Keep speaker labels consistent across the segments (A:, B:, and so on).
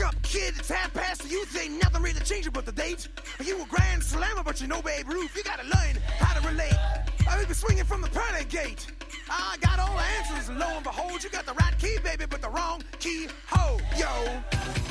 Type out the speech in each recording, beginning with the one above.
A: Wake up, kid, it's half past the youth. Ain't nothing really changing but the date. You a grand slammer, but you know Babe Ruth. You gotta learn how to relate. I've been swinging from the pearly gate. I got all the answers, and lo and behold, you got the right key, baby, but the wrong key. Ho, yo.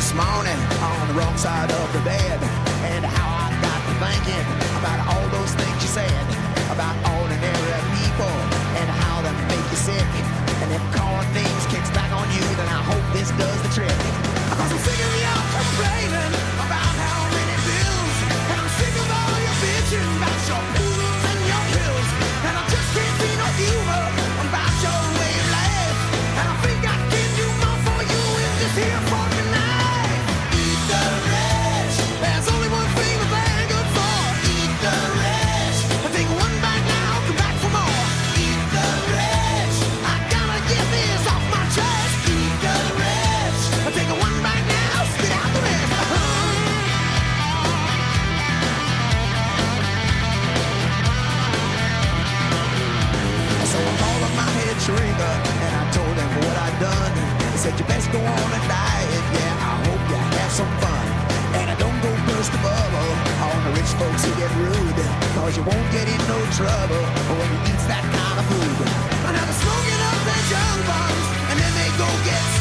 A: This morning on the wrong side of the bed. And how I got to thinking about all those things you said about ordinary people and how they make you sick. And if calling names kicks back on you, then I hope this does the trick. Cause I'm sick of you complaining about how many bills. And I'm sick of all your bitching about your poodles and your pills. And I just can't see no humor about your way of life. And I think I can do more for you in this here folks who get rude. Cause you won't get in no trouble when you eat that kind of food. And Now they're smoking up their junk bombs, and then they go get